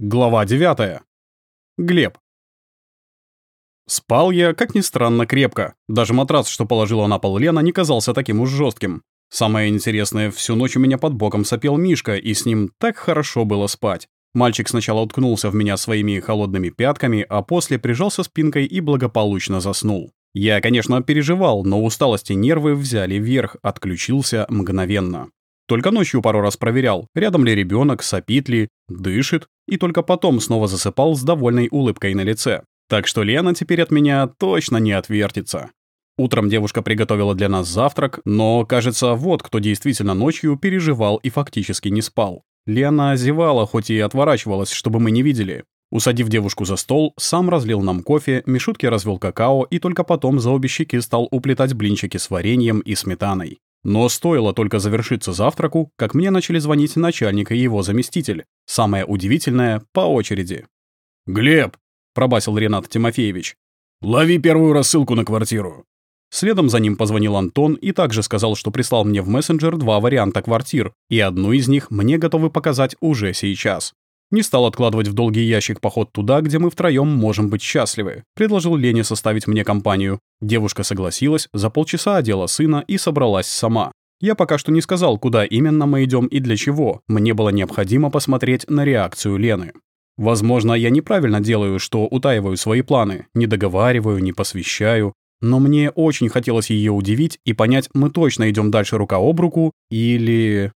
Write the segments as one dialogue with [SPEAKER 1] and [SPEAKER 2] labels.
[SPEAKER 1] Глава 9. Глеб. Спал я, как ни странно, крепко. Даже матрас, что положила на пол Лена, не казался таким уж жестким. Самое интересное, всю ночь у меня под боком сопел Мишка, и с ним так хорошо было спать. Мальчик сначала уткнулся в меня своими холодными пятками, а после прижался спинкой и благополучно заснул. Я, конечно, переживал, но усталость и нервы взяли вверх, отключился мгновенно. Только ночью пару раз проверял, рядом ли ребенок, сопит ли, дышит, и только потом снова засыпал с довольной улыбкой на лице. Так что Лена теперь от меня точно не отвертится. Утром девушка приготовила для нас завтрак, но, кажется, вот кто действительно ночью переживал и фактически не спал. Лена зевала, хоть и отворачивалась, чтобы мы не видели. Усадив девушку за стол, сам разлил нам кофе, Мишутке развел какао и только потом за обе щеки стал уплетать блинчики с вареньем и сметаной. Но стоило только завершиться завтраку, как мне начали звонить начальник и его заместитель. Самое удивительное — по очереди.
[SPEAKER 2] «Глеб!»
[SPEAKER 1] — пробасил Ренат Тимофеевич.
[SPEAKER 2] «Лови первую рассылку на квартиру».
[SPEAKER 1] Следом за ним позвонил Антон и также сказал, что прислал мне в мессенджер два варианта квартир, и одну из них мне готовы показать уже сейчас. Не стал откладывать в долгий ящик поход туда, где мы втроем можем быть счастливы. Предложил Лене составить мне компанию. Девушка согласилась, за полчаса одела сына и собралась сама. Я пока что не сказал, куда именно мы идем и для чего. Мне было необходимо посмотреть на реакцию Лены. Возможно, я неправильно делаю, что утаиваю свои планы, не договариваю, не посвящаю. Но мне очень хотелось ее удивить и понять, мы точно идем дальше рука об руку или...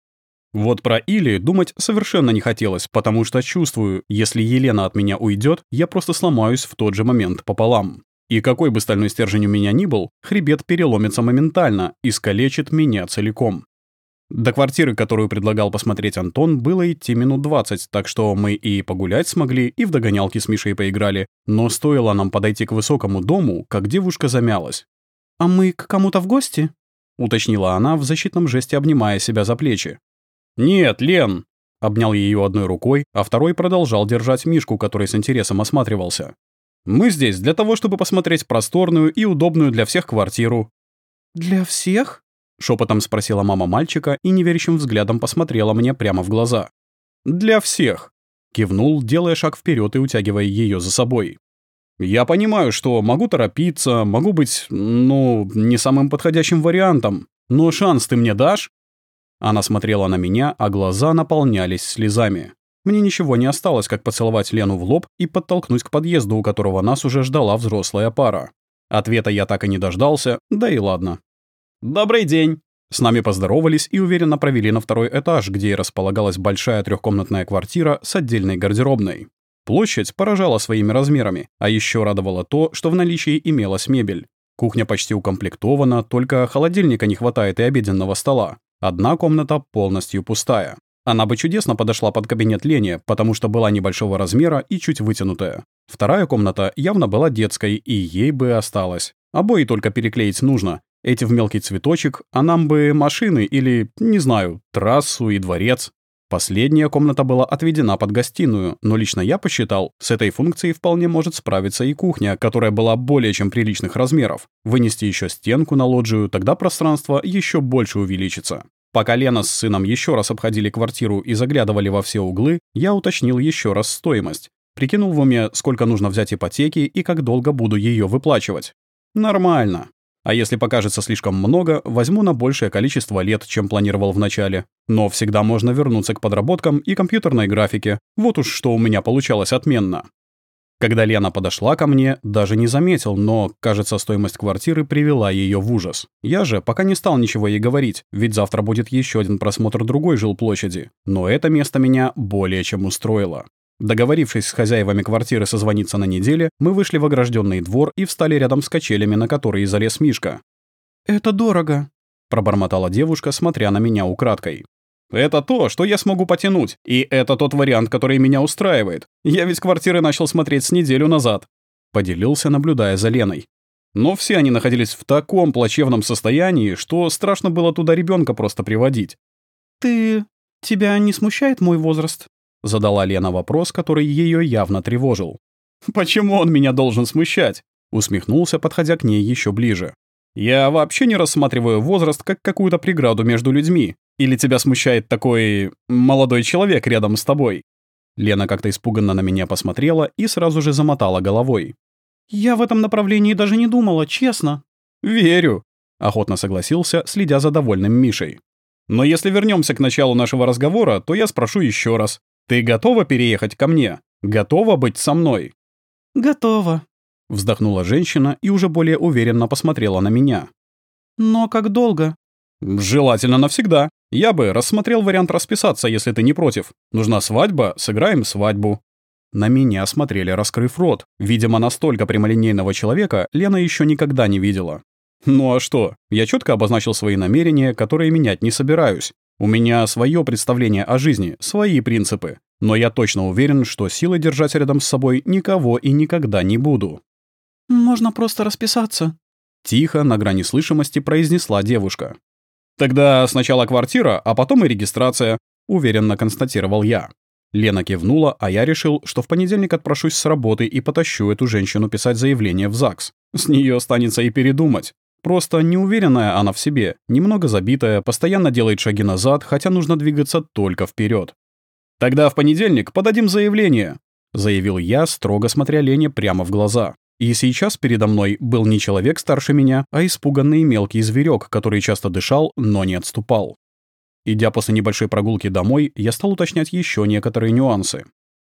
[SPEAKER 1] Вот про Или думать совершенно не хотелось, потому что чувствую, если Елена от меня уйдет, я просто сломаюсь в тот же момент пополам. И какой бы стальной стержень у меня ни был, хребет переломится моментально и скалечит меня целиком. До квартиры, которую предлагал посмотреть Антон, было идти минут 20, так что мы и погулять смогли, и в догонялки с Мишей поиграли. Но стоило нам подойти к высокому дому, как девушка замялась.
[SPEAKER 3] «А мы к кому-то в гости?»
[SPEAKER 1] — уточнила она в защитном жесте, обнимая себя за плечи.
[SPEAKER 2] «Нет, Лен!»
[SPEAKER 1] Обнял ее одной рукой, а второй продолжал держать Мишку, который с интересом осматривался. «Мы здесь для того, чтобы посмотреть просторную и удобную для всех квартиру».
[SPEAKER 3] «Для всех?»
[SPEAKER 1] — шепотом спросила мама мальчика и неверящим взглядом посмотрела мне прямо в глаза. «Для всех», — кивнул, делая шаг вперед и утягивая ее за собой. «Я понимаю, что могу торопиться, могу быть, ну, не самым подходящим вариантом, но шанс ты мне дашь?» Она смотрела на меня, а глаза наполнялись слезами. Мне ничего не осталось, как поцеловать Лену в лоб и подтолкнуть к подъезду, у которого нас уже ждала взрослая пара. Ответа я так и не дождался, да и ладно. «Добрый день!» С нами поздоровались и уверенно провели на второй этаж, где располагалась большая трехкомнатная квартира с отдельной гардеробной. Площадь поражала своими размерами, а еще радовало то, что в наличии имелась мебель. Кухня почти укомплектована, только холодильника не хватает и обеденного стола. Одна комната полностью пустая. Она бы чудесно подошла под кабинет Лени, потому что была небольшого размера и чуть вытянутая. Вторая комната явно была детской, и ей бы осталось. Обои только переклеить нужно. Эти в мелкий цветочек, а нам бы машины или, не знаю, трассу и дворец. Последняя комната была отведена под гостиную, но лично я посчитал, с этой функцией вполне может справиться и кухня, которая была более чем приличных размеров. Вынести еще стенку на лоджию, тогда пространство еще больше увеличится. Пока Лена с сыном еще раз обходили квартиру и заглядывали во все углы, я уточнил еще раз стоимость. Прикинул в уме, сколько нужно взять ипотеки и как долго буду ее выплачивать. Нормально. А если покажется слишком много, возьму на большее количество лет, чем планировал вначале. Но всегда можно вернуться к подработкам и компьютерной графике. Вот уж что у меня получалось отменно. Когда Лена подошла ко мне, даже не заметил, но, кажется, стоимость квартиры привела ее в ужас. Я же пока не стал ничего ей говорить, ведь завтра будет еще один просмотр другой жилплощади. Но это место меня более чем устроило. Договорившись с хозяевами квартиры созвониться на неделе, мы вышли в огражденный двор и встали рядом с качелями, на которые залез Мишка.
[SPEAKER 3] «Это дорого», —
[SPEAKER 1] пробормотала девушка, смотря на меня украдкой. «Это то, что я смогу потянуть, и это тот вариант, который меня устраивает. Я ведь квартиры начал смотреть с неделю назад», — поделился, наблюдая за Леной. Но все они находились в таком плачевном состоянии, что страшно было туда ребенка просто приводить.
[SPEAKER 3] «Ты... тебя не смущает мой возраст?»
[SPEAKER 1] Задала Лена вопрос, который ее явно тревожил. «Почему он меня должен смущать?» Усмехнулся, подходя к ней еще ближе. «Я вообще не рассматриваю возраст как какую-то преграду между людьми. Или тебя смущает такой... молодой человек рядом с тобой?» Лена как-то испуганно на меня посмотрела и сразу же замотала головой.
[SPEAKER 3] «Я в этом направлении даже не думала, честно».
[SPEAKER 1] «Верю», — охотно согласился, следя за довольным Мишей. «Но если вернемся к началу нашего разговора, то я спрошу еще раз. Ты готова переехать ко мне? Готова быть со мной?»
[SPEAKER 3] «Готова», —
[SPEAKER 1] вздохнула женщина и уже более уверенно посмотрела на меня.
[SPEAKER 3] «Но как долго?»
[SPEAKER 1] «Желательно навсегда. Я бы рассмотрел вариант расписаться, если ты не против. Нужна свадьба, сыграем свадьбу». На меня смотрели, раскрыв рот. Видимо, настолько прямолинейного человека Лена еще никогда не видела. Ну а что? Я четко обозначил свои намерения, которые менять не собираюсь. У меня свое представление о жизни, свои принципы. Но я точно уверен, что силы держать рядом с собой никого и никогда не буду.
[SPEAKER 3] «Можно просто расписаться», —
[SPEAKER 1] тихо, на грани слышимости произнесла девушка. «Тогда сначала квартира, а потом и регистрация», — уверенно констатировал я. Лена кивнула, а я решил, что в понедельник отпрошусь с работы и потащу эту женщину писать заявление в ЗАГС. С нее останется и передумать. Просто неуверенная она в себе, немного забитая, постоянно делает шаги назад, хотя нужно двигаться только вперед. «Тогда в понедельник подадим заявление», — заявил я, строго смотря Лене прямо в глаза. И сейчас передо мной был не человек старше меня, а испуганный мелкий зверек, который часто дышал, но не отступал. Идя после небольшой прогулки домой, я стал уточнять еще некоторые нюансы.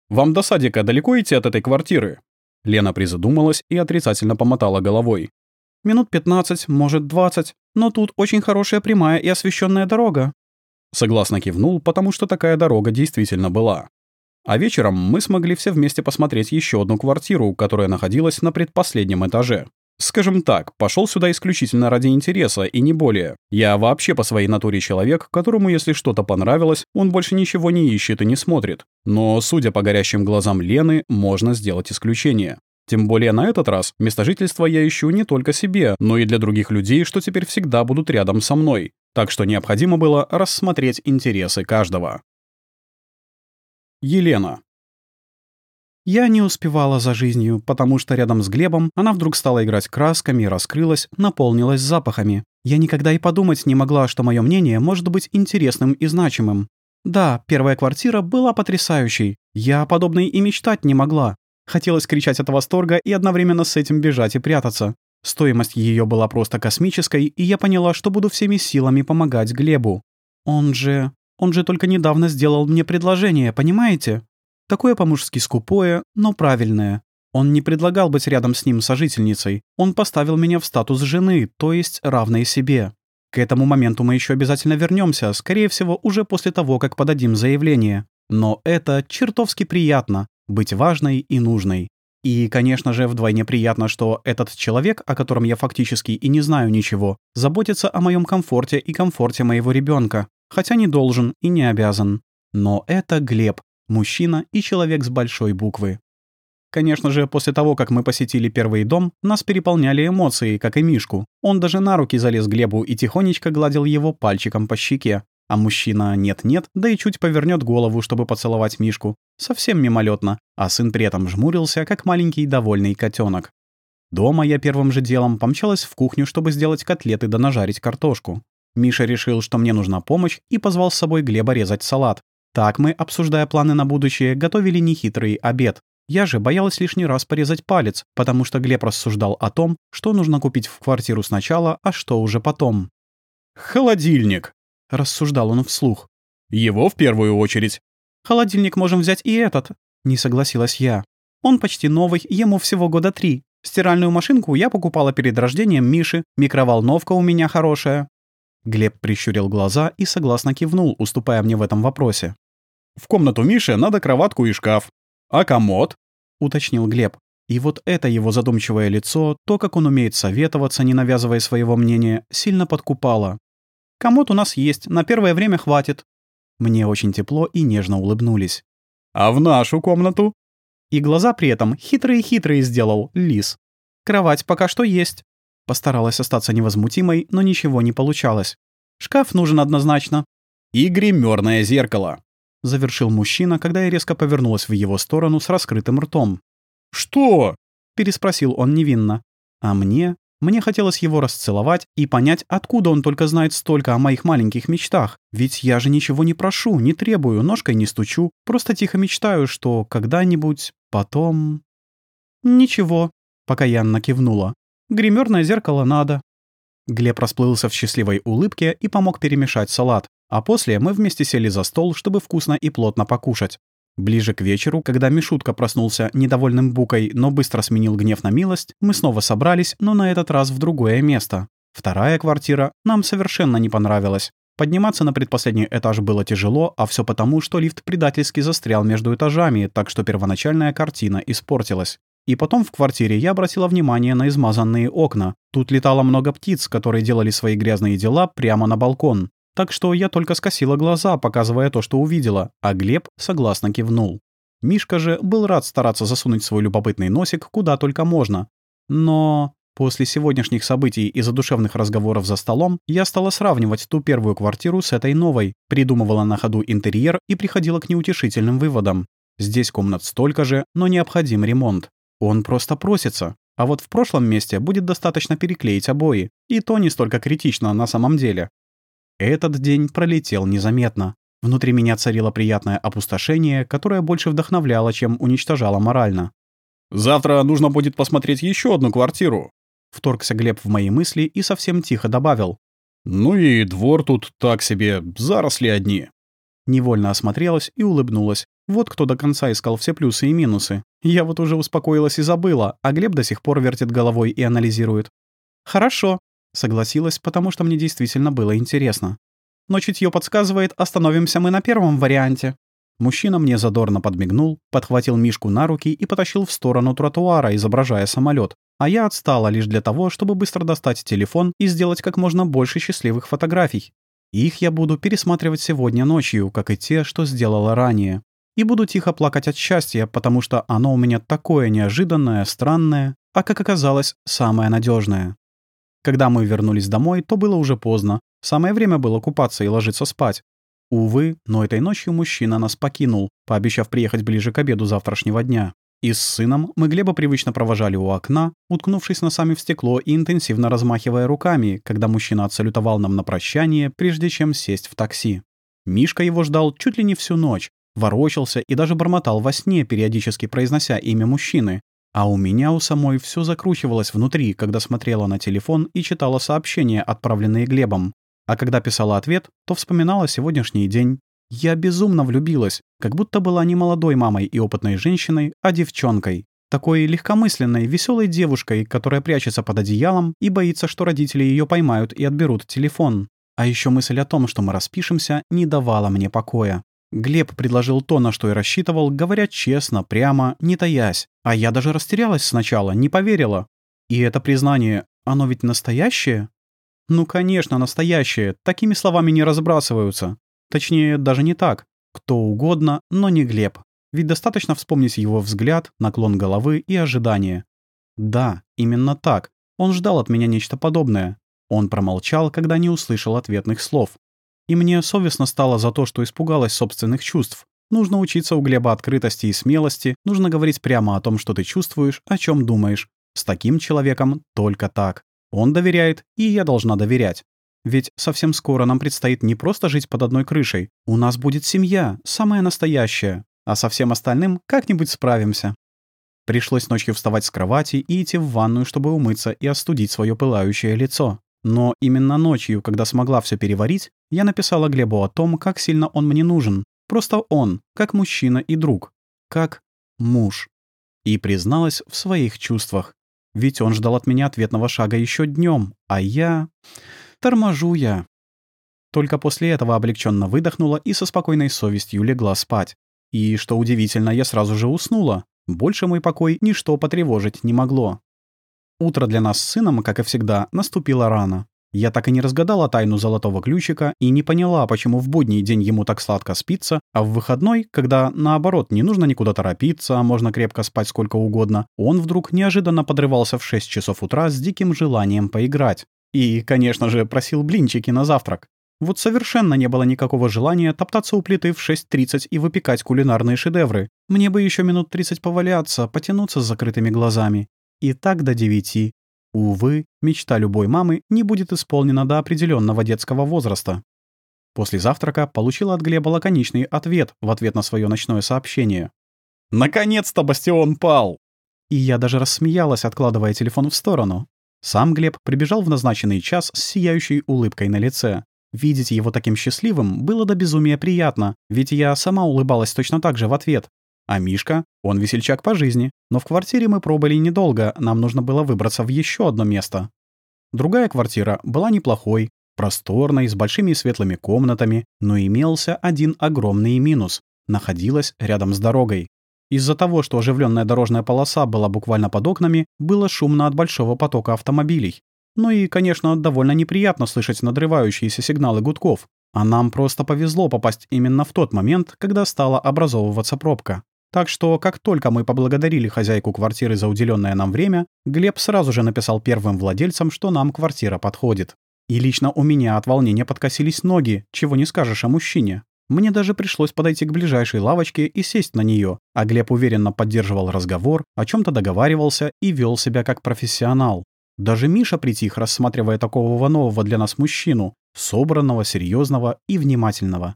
[SPEAKER 1] «Вам до садика далеко идти от этой квартиры?» Лена призадумалась и отрицательно помотала головой.
[SPEAKER 3] «Минут пятнадцать, может, двадцать, но тут очень хорошая прямая и освещенная дорога».
[SPEAKER 1] Согласно кивнул, потому что такая дорога действительно была. А вечером мы смогли все вместе посмотреть еще одну квартиру, которая находилась на предпоследнем этаже. Скажем так, пошел сюда исключительно ради интереса и не более. Я вообще по своей натуре человек, которому если что-то понравилось, он больше ничего не ищет и не смотрит. Но, судя по горящим глазам Лены, можно сделать исключение. Тем более на этот раз место жительства я ищу не только себе, но и для других людей, что теперь всегда будут рядом со мной. Так что необходимо было рассмотреть интересы каждого. Елена.
[SPEAKER 3] Я не успевала за жизнью, потому что рядом с Глебом она вдруг стала играть красками, раскрылась, наполнилась запахами. Я никогда и подумать не могла, что мое мнение может быть интересным и значимым. Да, первая квартира была потрясающей. Я подобной и мечтать не могла. Хотелось кричать от восторга и одновременно с этим бежать и прятаться. Стоимость ее была просто космической, и я поняла, что буду всеми силами помогать Глебу. Он же... Он же только недавно сделал мне предложение, понимаете? Такое по-мужски скупое, но правильное. Он не предлагал быть рядом с ним сожительницей. Он поставил меня в статус жены, то есть равной себе. К этому моменту мы еще обязательно вернемся, скорее всего, уже после того, как подадим заявление. Но это чертовски приятно — быть важной и нужной. И, конечно же, вдвойне приятно, что этот человек, о котором я фактически и не знаю ничего, заботится о моем комфорте и комфорте моего ребенка, хотя не должен и не обязан. Но это Глеб, Мужчина и человек с большой буквы. Конечно же, после того, как мы посетили первый дом, нас переполняли эмоции, как и Мишку. Он даже на руки залез Глебу и тихонечко гладил его пальчиком по щеке. А мужчина нет-нет, да и чуть повернет голову, чтобы поцеловать Мишку. Совсем мимолетно, а сын при этом жмурился, как маленький довольный котенок. Дома я первым же делом помчалась в кухню, чтобы сделать котлеты да нажарить картошку. Миша решил, что мне нужна помощь, и позвал с собой Глеба резать салат. Так мы, обсуждая планы на будущее, готовили нехитрый обед. Я же боялась лишний раз порезать палец, потому что Глеб рассуждал о том, что нужно купить в квартиру сначала, а что уже потом.
[SPEAKER 1] «Холодильник», — рассуждал он вслух. «Его в первую очередь».
[SPEAKER 3] «Холодильник можем взять и этот», — не согласилась я. «Он почти новый, ему всего года три. Стиральную машинку я покупала перед рождением Миши, микроволновка у меня хорошая». Глеб прищурил глаза и согласно кивнул, уступая мне в этом вопросе.
[SPEAKER 1] В комнату Миши надо кроватку и шкаф. А комод?» — уточнил Глеб. И вот это его задумчивое лицо, то, как он умеет советоваться, не навязывая своего мнения, сильно подкупало.
[SPEAKER 3] «Комод у нас есть, на первое время хватит». Мне очень тепло и нежно улыбнулись.
[SPEAKER 1] «А в нашу комнату?»
[SPEAKER 3] И глаза при этом хитрые-хитрые сделал лис. «Кровать пока что есть». Постаралась остаться невозмутимой, но ничего не получалось. «Шкаф нужен однозначно».
[SPEAKER 1] «И гримерное зеркало», —
[SPEAKER 3] завершил мужчина, когда я резко повернулась в его сторону с раскрытым ртом.
[SPEAKER 1] «Что?»
[SPEAKER 3] — переспросил он невинно. А мне Мне хотелось его расцеловать и понять, откуда он только знает столько о моих маленьких мечтах. Ведь я же ничего не прошу, не требую, ножкой не стучу. Просто тихо мечтаю, что когда-нибудь потом... Ничего, пока Янна кивнула. Гримерное зеркало надо. Глеб расплылся в счастливой улыбке и помог перемешать салат. А после мы вместе сели за стол, чтобы вкусно и плотно покушать. Ближе к вечеру, когда Мишутка проснулся недовольным букой, но быстро сменил гнев на милость, мы снова собрались, но на этот раз в другое место. Вторая квартира нам совершенно не понравилась. Подниматься на предпоследний этаж было тяжело, а все потому, что лифт предательски застрял между этажами, так что первоначальная картина испортилась. И потом в квартире я обратила внимание на измазанные окна. Тут летало много птиц, которые делали свои грязные дела прямо на балкон. Так что я только скосила глаза, показывая то, что увидела, а Глеб согласно кивнул. Мишка же был рад стараться засунуть свой любопытный носик куда только можно. Но после сегодняшних событий и задушевных разговоров за столом я стала сравнивать ту первую квартиру с этой новой, придумывала на ходу интерьер и приходила к неутешительным выводам. Здесь комнат столько же, но необходим ремонт. Он просто просится. А вот в прошлом месте будет достаточно переклеить обои. И то не столько критично на самом деле. Этот день пролетел незаметно. Внутри меня царило приятное опустошение, которое больше вдохновляло, чем уничтожало морально.
[SPEAKER 1] «Завтра нужно будет посмотреть еще одну квартиру», —
[SPEAKER 3] вторгся Глеб в мои мысли и совсем тихо добавил.
[SPEAKER 1] «Ну и двор тут так себе, заросли одни».
[SPEAKER 3] Невольно осмотрелась и улыбнулась. Вот кто до конца искал все плюсы и минусы. Я вот уже успокоилась и забыла, а Глеб до сих пор вертит головой и анализирует. «Хорошо», Согласилась, потому что мне действительно было интересно. Но чутье подсказывает, остановимся мы на первом варианте. Мужчина мне задорно подмигнул, подхватил Мишку на руки и потащил в сторону тротуара, изображая самолет. А я отстала лишь для того, чтобы быстро достать телефон и сделать как можно больше счастливых фотографий. Их я буду пересматривать сегодня ночью, как и те, что сделала ранее. И буду тихо плакать от счастья, потому что оно у меня такое неожиданное, странное, а, как оказалось, самое надежное. Когда мы вернулись домой, то было уже поздно. Самое время было купаться и ложиться спать. Увы, но этой ночью мужчина нас покинул, пообещав приехать ближе к обеду завтрашнего дня. И с сыном мы Глеба привычно провожали у окна, уткнувшись носами в стекло и интенсивно размахивая руками, когда мужчина отсалютовал нам на прощание, прежде чем сесть в такси. Мишка его ждал чуть ли не всю ночь, ворочался и даже бормотал во сне, периодически произнося имя мужчины, а у меня у самой все закручивалось внутри, когда смотрела на телефон и читала сообщения, отправленные Глебом. А когда писала ответ, то вспоминала сегодняшний день. Я безумно влюбилась, как будто была не молодой мамой и опытной женщиной, а девчонкой. Такой легкомысленной, веселой девушкой, которая прячется под одеялом и боится, что родители ее поймают и отберут телефон. А еще мысль о том, что мы распишемся, не давала мне покоя. Глеб предложил то, на что и рассчитывал, говоря честно, прямо, не таясь. А я даже растерялась сначала, не поверила. И это признание, оно ведь настоящее? Ну, конечно, настоящее. Такими словами не разбрасываются. Точнее, даже не так. Кто угодно, но не Глеб. Ведь достаточно вспомнить его взгляд, наклон головы и ожидание. Да, именно так. Он ждал от меня нечто подобное. Он промолчал, когда не услышал ответных слов. И мне совестно стало за то, что испугалась собственных чувств. Нужно учиться у Глеба открытости и смелости, нужно говорить прямо о том, что ты чувствуешь, о чем думаешь. С таким человеком только так. Он доверяет, и я должна доверять. Ведь совсем скоро нам предстоит не просто жить под одной крышей. У нас будет семья, самая настоящая. А со всем остальным как-нибудь справимся. Пришлось ночью вставать с кровати и идти в ванную, чтобы умыться и остудить свое пылающее лицо. Но именно ночью, когда смогла все переварить, я написала Глебу о том, как сильно он мне нужен. Просто он, как мужчина и друг. Как муж. И призналась в своих чувствах. Ведь он ждал от меня ответного шага еще днем, а я... Торможу я. Только после этого облегченно выдохнула и со спокойной совестью легла спать. И, что удивительно, я сразу же уснула. Больше мой покой ничто потревожить не могло. Утро для нас с сыном, как и всегда, наступило рано. Я так и не разгадала тайну золотого ключика и не поняла, почему в будний день ему так сладко спится, а в выходной, когда, наоборот, не нужно никуда торопиться, а можно крепко спать сколько угодно, он вдруг неожиданно подрывался в 6 часов утра с диким желанием поиграть. И, конечно же, просил блинчики на завтрак. Вот совершенно не было никакого желания топтаться у плиты в 6.30 и выпекать кулинарные шедевры. Мне бы еще минут 30 поваляться, потянуться с закрытыми глазами. И так до девяти. Увы, мечта любой мамы не будет исполнена до определенного детского возраста. После завтрака получила от Глеба лаконичный ответ в ответ на свое ночное сообщение.
[SPEAKER 1] «Наконец-то Бастион пал!»
[SPEAKER 3] И я даже рассмеялась, откладывая телефон в сторону. Сам Глеб прибежал в назначенный час с сияющей улыбкой на лице. Видеть его таким счастливым было до безумия приятно, ведь я сама улыбалась точно так же в ответ. А Мишка, он весельчак по жизни, но в квартире мы пробыли недолго, нам нужно было выбраться в еще одно место. Другая квартира была неплохой, просторной, с большими светлыми комнатами, но имелся один огромный минус — находилась рядом с дорогой. Из-за того, что оживленная дорожная полоса была буквально под окнами, было шумно от большого потока автомобилей. Ну и, конечно, довольно неприятно слышать надрывающиеся сигналы гудков. А нам просто повезло попасть именно в тот момент, когда стала образовываться пробка. Так что, как только мы поблагодарили хозяйку квартиры за уделенное нам время, Глеб сразу же написал первым владельцам, что нам квартира подходит. И лично у меня от волнения подкосились ноги, чего не скажешь о мужчине. Мне даже пришлось подойти к ближайшей лавочке и сесть на нее, а Глеб уверенно поддерживал разговор, о чем то договаривался и вел себя как профессионал. Даже Миша притих, рассматривая такого нового для нас мужчину, собранного, серьезного и внимательного.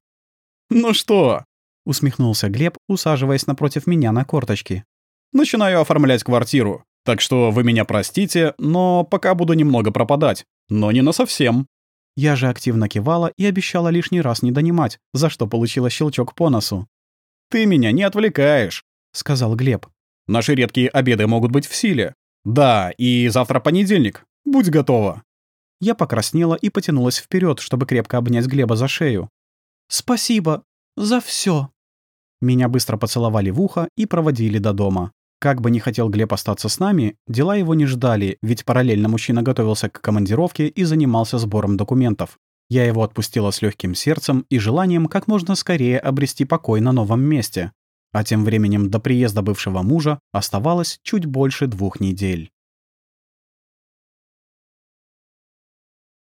[SPEAKER 1] «Ну что?»
[SPEAKER 3] — усмехнулся Глеб, усаживаясь напротив меня на корточки.
[SPEAKER 1] «Начинаю оформлять квартиру, так что вы меня простите, но пока буду немного пропадать, но не насовсем».
[SPEAKER 3] Я же активно кивала и обещала лишний раз не донимать, за что получила щелчок по носу.
[SPEAKER 1] «Ты меня не отвлекаешь», — сказал Глеб. «Наши редкие обеды могут быть в силе. Да, и завтра понедельник. Будь готова».
[SPEAKER 3] Я покраснела и потянулась вперед, чтобы крепко обнять Глеба за шею. «Спасибо за все. Меня быстро поцеловали в ухо и проводили до дома. Как бы не хотел Глеб остаться с нами, дела его не ждали, ведь параллельно мужчина готовился к командировке и занимался сбором документов. Я его отпустила с легким сердцем и желанием как можно скорее обрести покой на новом месте. А тем временем до приезда бывшего мужа оставалось чуть больше двух недель.